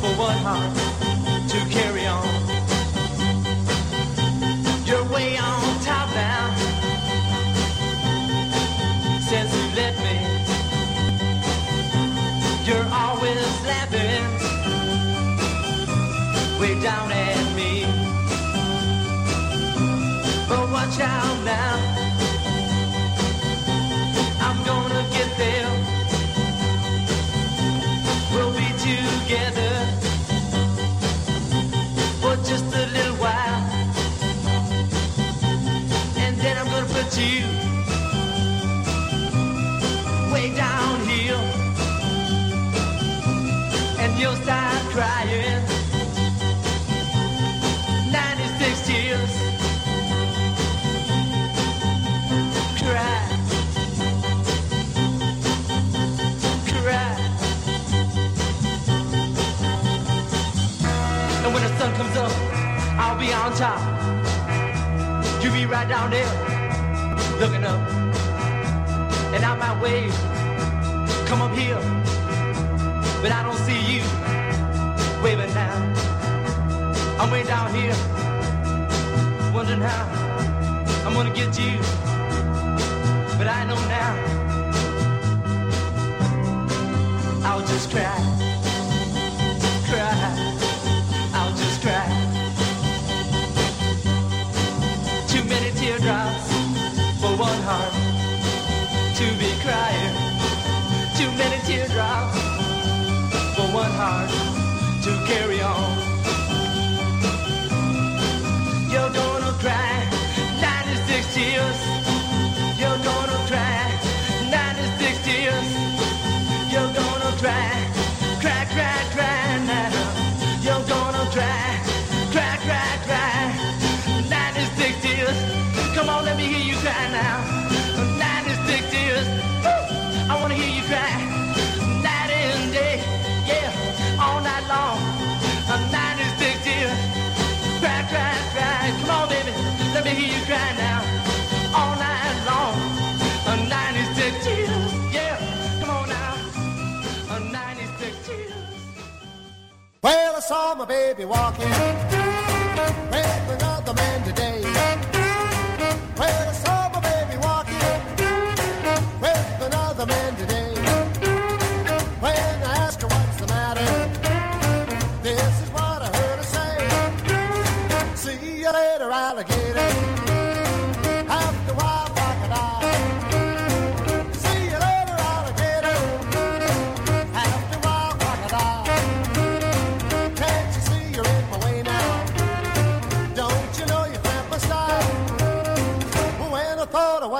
for one heart on top. You be right down there, looking up. And I might wave, come up here, but I don't see you waving now. I'm way down here, wondering how I'm gonna get you. But I know now, I'll just cry, cry, to be crying. Too many teardrops for one heart to carry on. Well, I saw my baby walking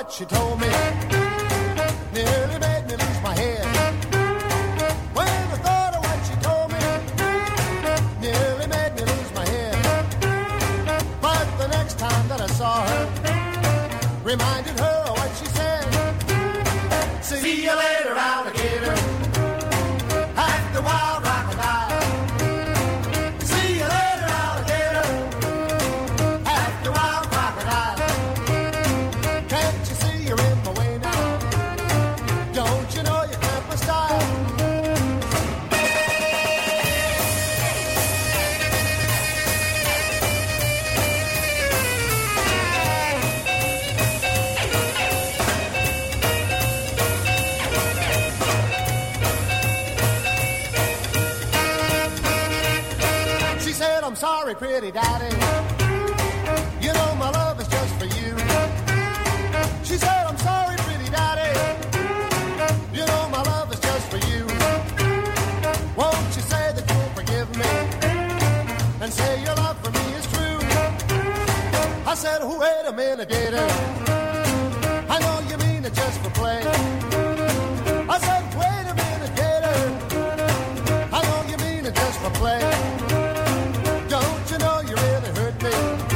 what she told me, nearly made me lose my head. When I thought of what she told me, nearly made me lose my head. But the next time that I saw her, reminded her of what she said. See you later, alligator. Pretty daddy. You know my love is just for you. She said, I'm sorry, pretty daddy. You know my love is just for you. Won't you say that you'll forgive me? And say your love for me is true. I said, oh, wait a minute, gator. I know you mean it just for play. I said, wait a minute, gator. I know you mean it just for play. Really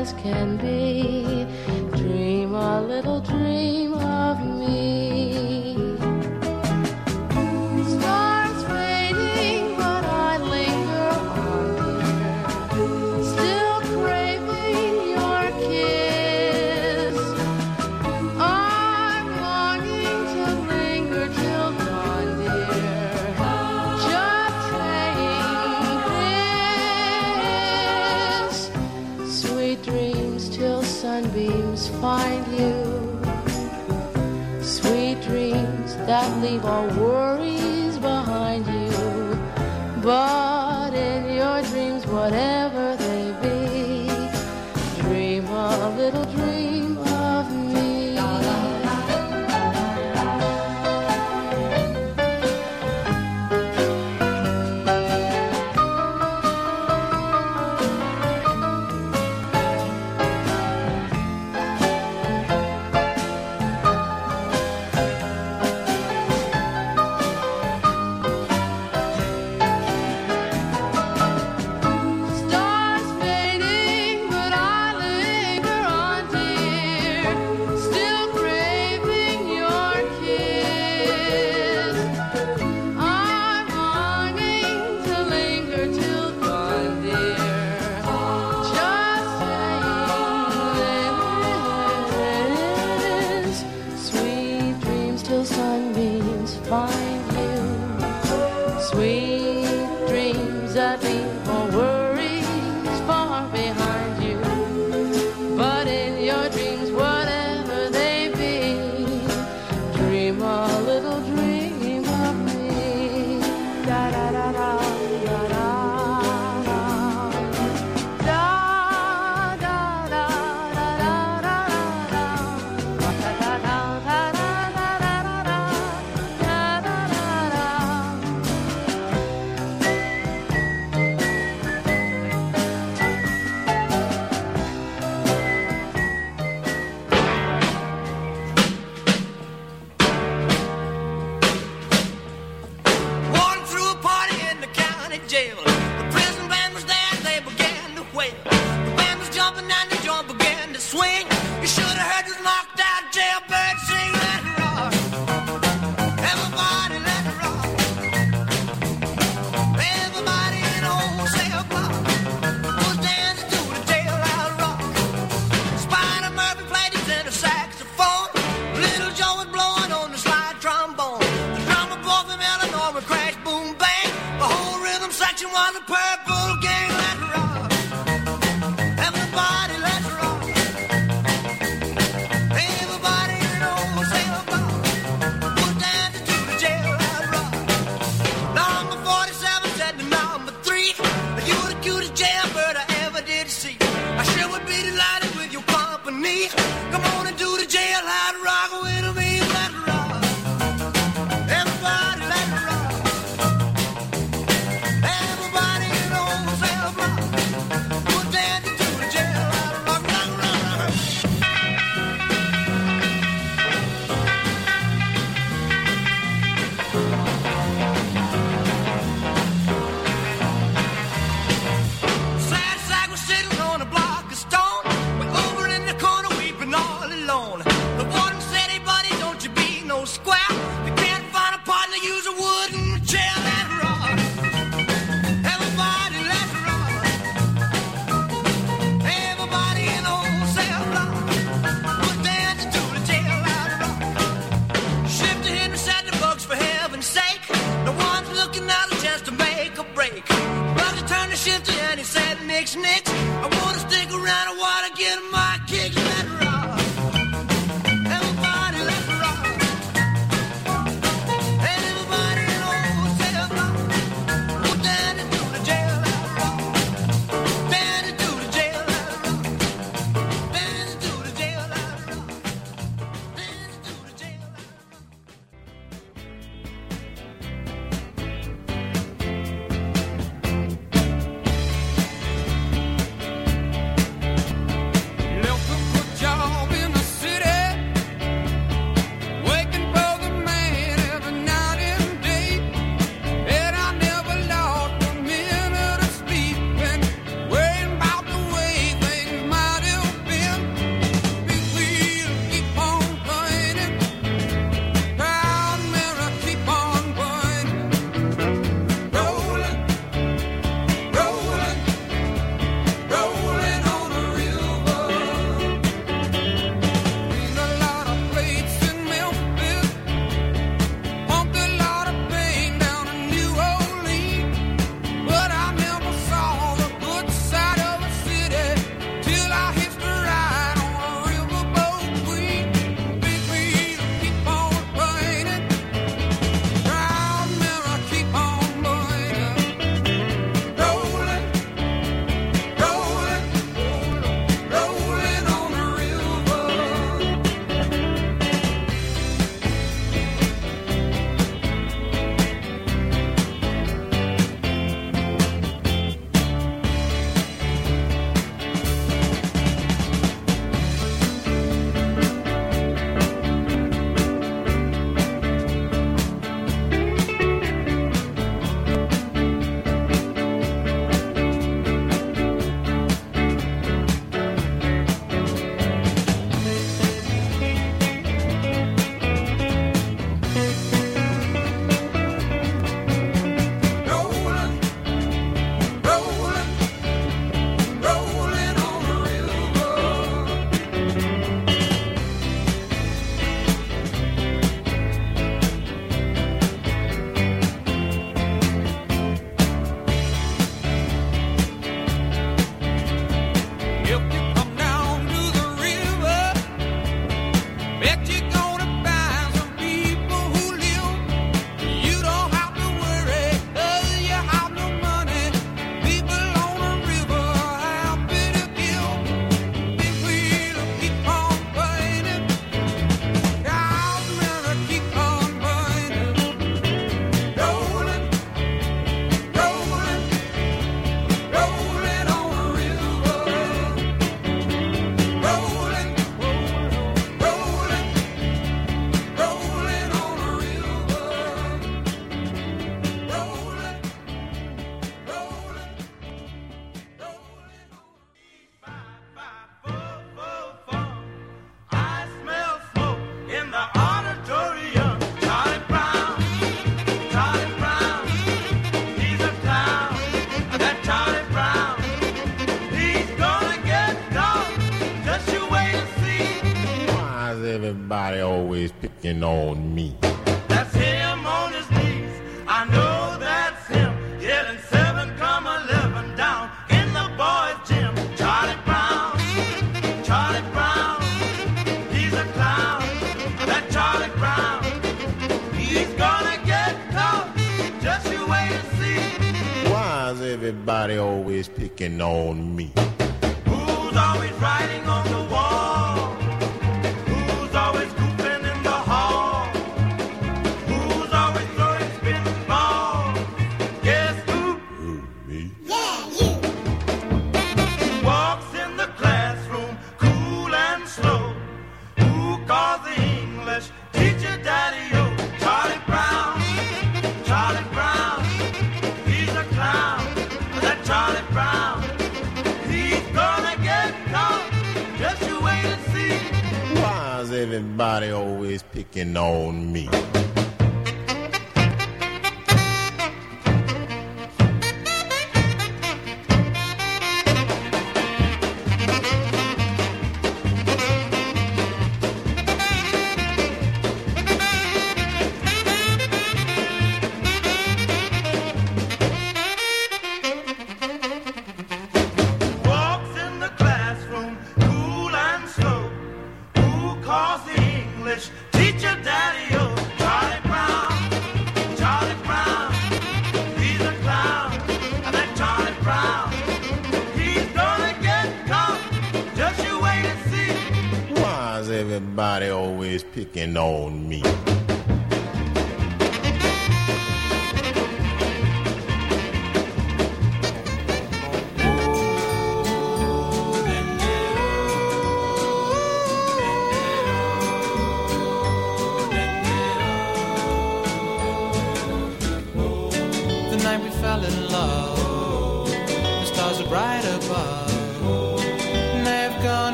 as can be. Dream a little dream of me. Cầu you want the purple gang Why is everybody always picking on me?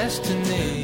destiny.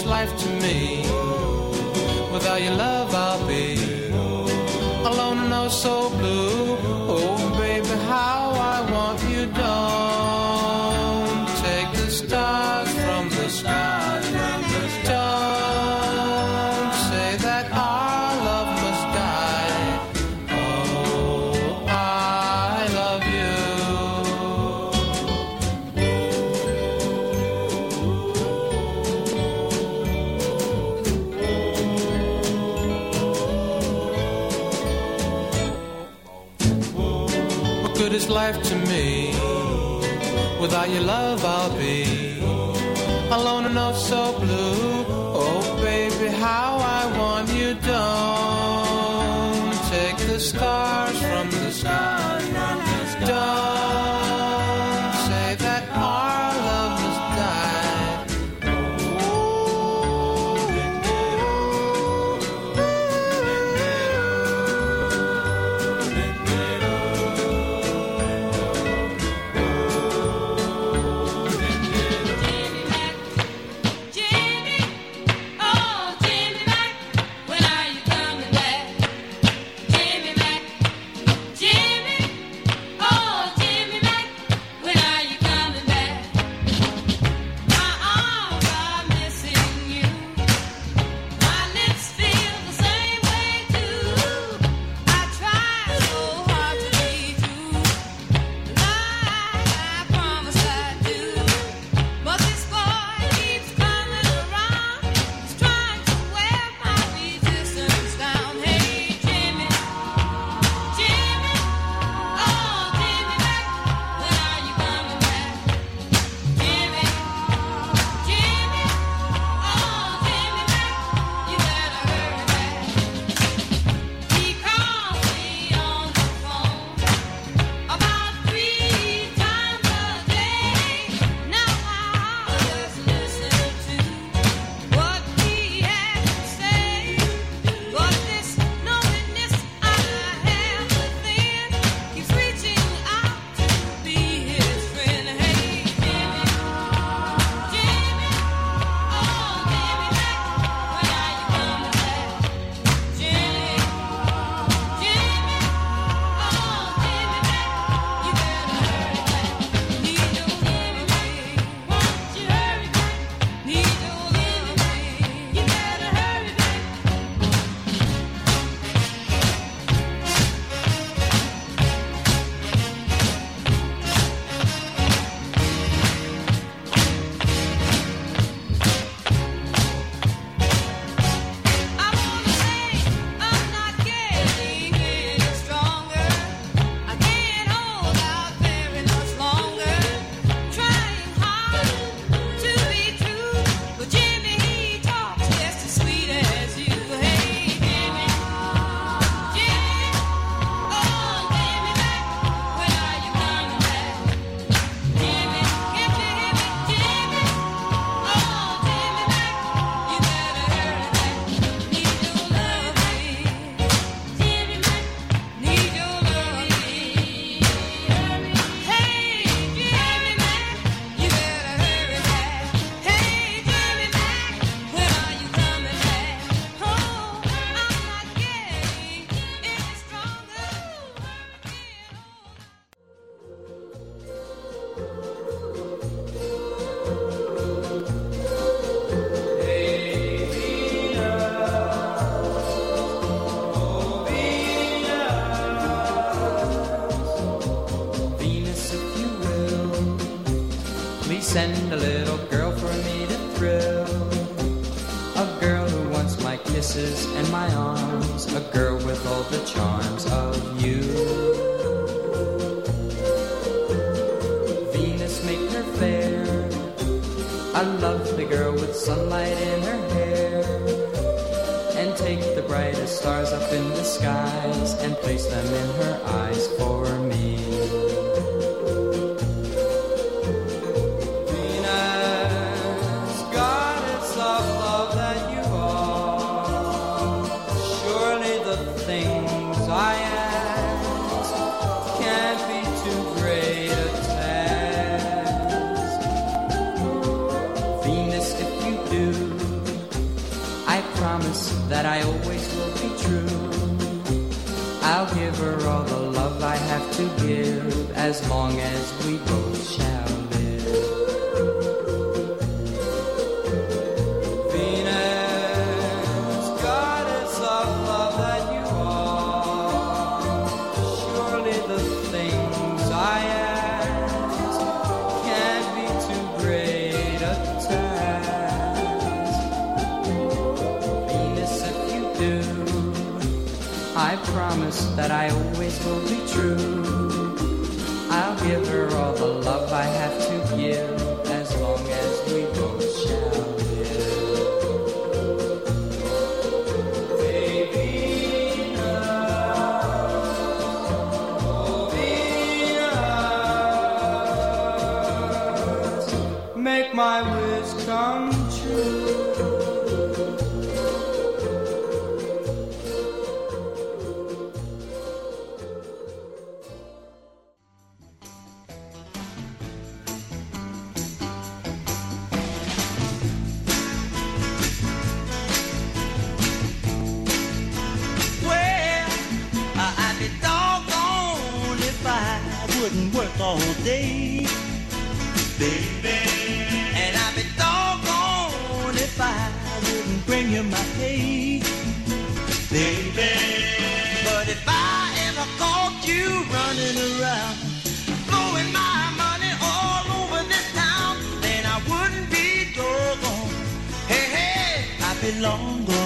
is life to me? Without your love, I'll be alone and oh so blue. only love I'll be. Alone enough, so blue. Oh, baby, how I want you. Don't take the stars from the sky. I'll give her all the love I have to give as long as we both shall give her all the love I have baby. But if I ever caught you running around, blowing my money all over this town, then I wouldn't be doggone. Hey, hey, I'd be long gone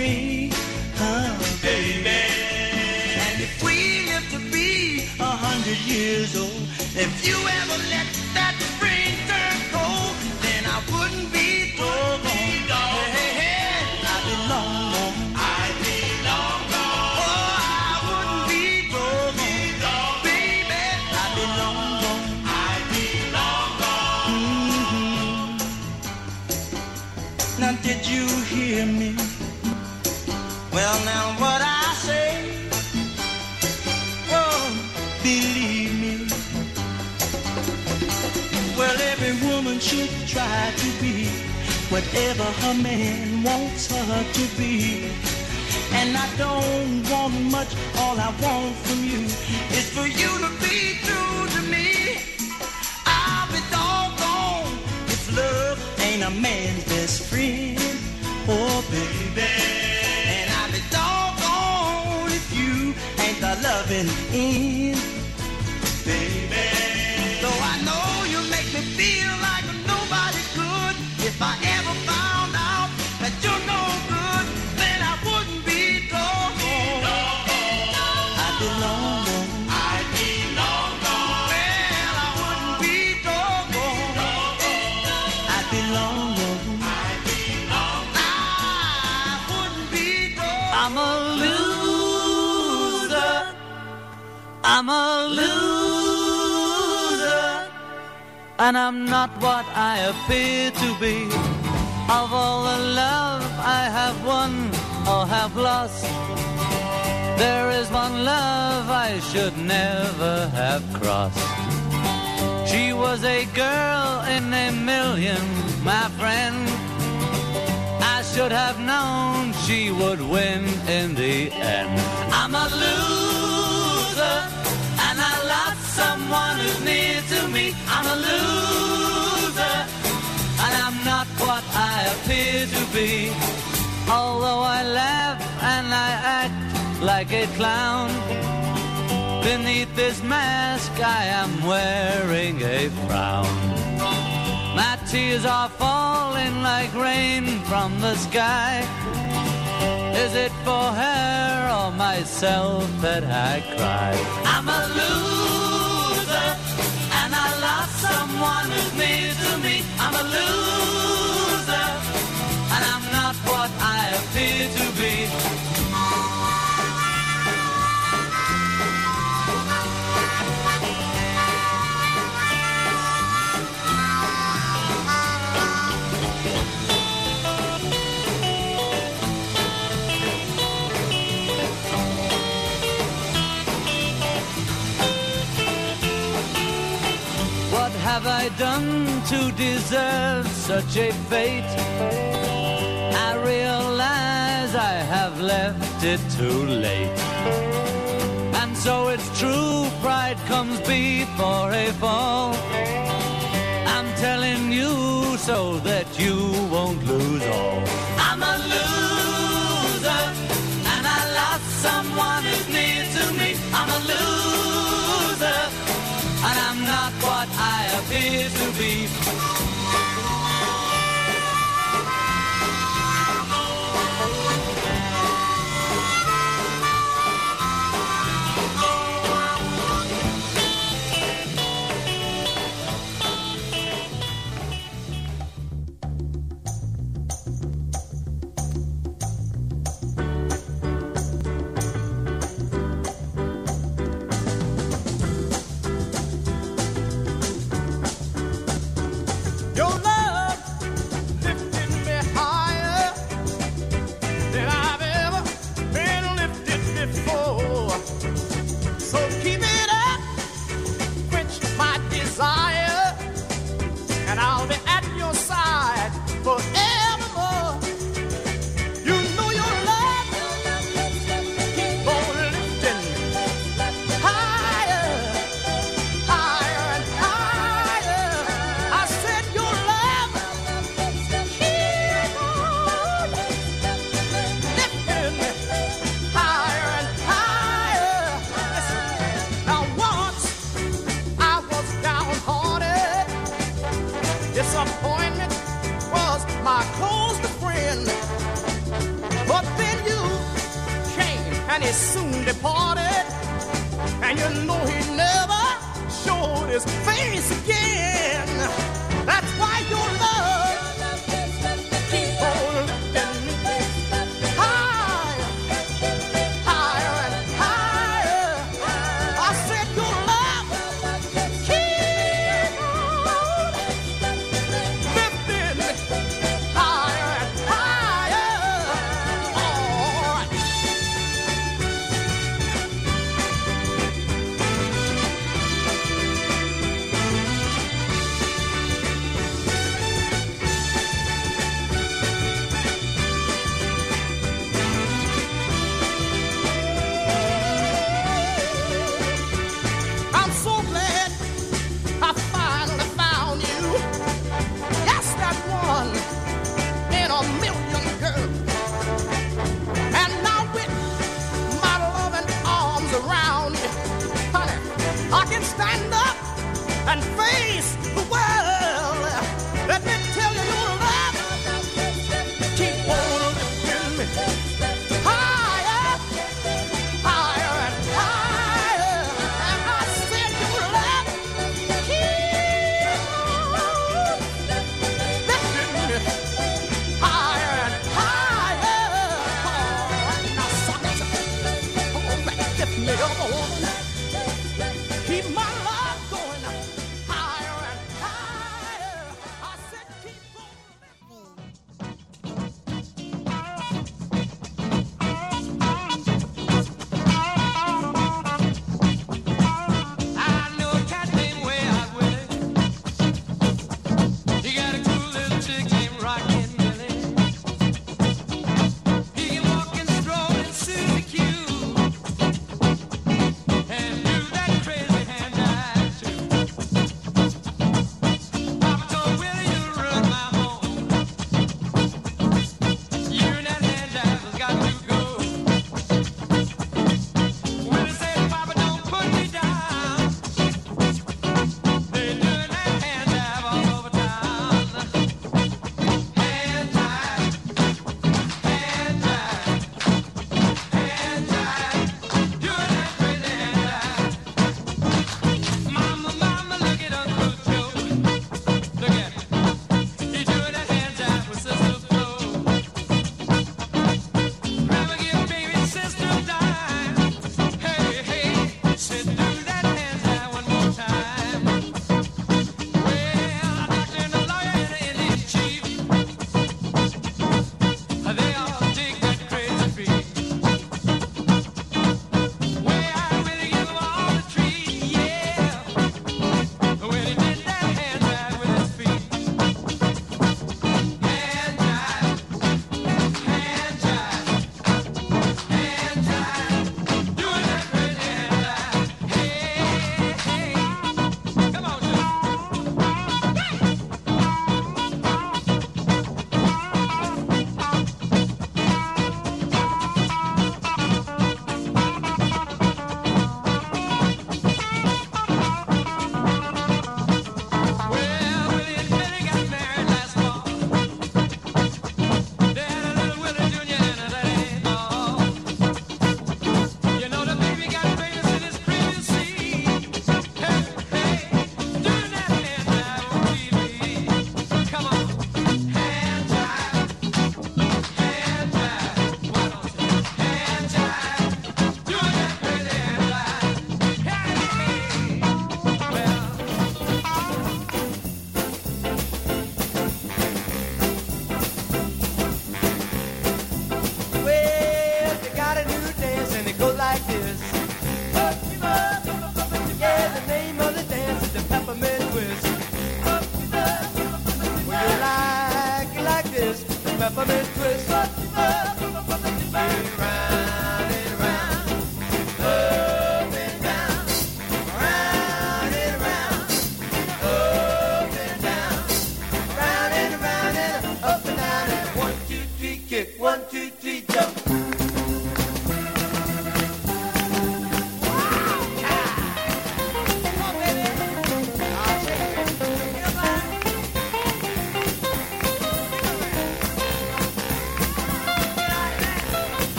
spring, huh, baby. And if we live to be a hundred years old, if you ever let that spring turn cold, then I wouldn't be doggone. Whatever her man wants her to be. And I don't want much, all I want from you is for you to be true to me. I'll be doggone if love ain't a man's best friend. Oh, baby. And I'll be doggone if you ain't the loving end. Baby. Though I know you make me feel like nobody could. If I ever I'm a loser. And I'm not what I appear to be. Of all the love I have won or have lost, there is one love I should never have crossed. She was a girl in a million, my friend. I should have known she would win in the end. I'm a loser, someone who's near to me. I'm a loser, and I'm not what I appear to be. Although I laugh and I act like a clown, beneath this mask I am wearing a frown. My tears are falling like rain from the sky. Is it for her or myself that I cry? I'm a loser, someone who's near to me. I'm a loser, and I'm not what I appear to be. Have I done to deserve such a fate? I realize I have left it too late. And so it's true, pride comes before a fall. I'm telling you so that you won't lose all. I'm a loser, and I lost someone who's near to me. I'm a loser, and I'm not what I appear to be.